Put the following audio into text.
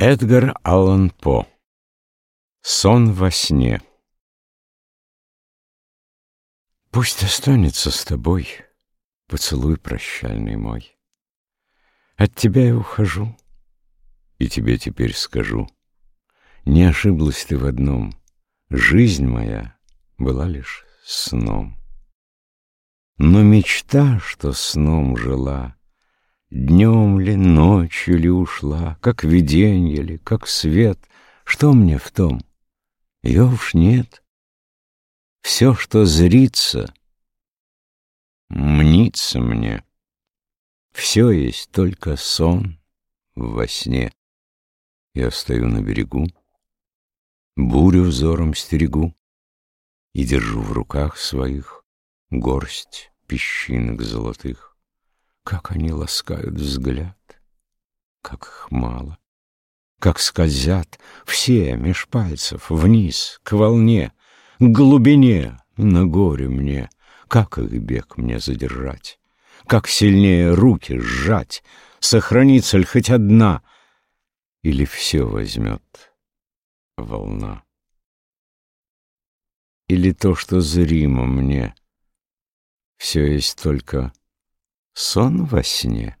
Эдгар Аллан По Сон во сне Пусть останется с тобой Поцелуй прощальный мой. От тебя я ухожу, И тебе теперь скажу. Не ошиблась ты в одном, Жизнь моя была лишь сном. Но мечта, что сном жила, Днем ли, ночью ли ушла, Как виденье ли, как свет, Что мне в том? Ее уж нет. Все, что зрится, мнится мне. Все есть только сон во сне. Я стою на берегу, бурю взором стерегу И держу в руках своих горсть песчинок золотых. Как они ласкают взгляд, как их мало, Как скользят все меж пальцев вниз, к волне, К глубине, на горе мне, Как их бег мне задержать, Как сильнее руки сжать, Сохранится ли хоть одна, Или все возьмет волна. Или то, что зримо мне, Все есть только сон во сне.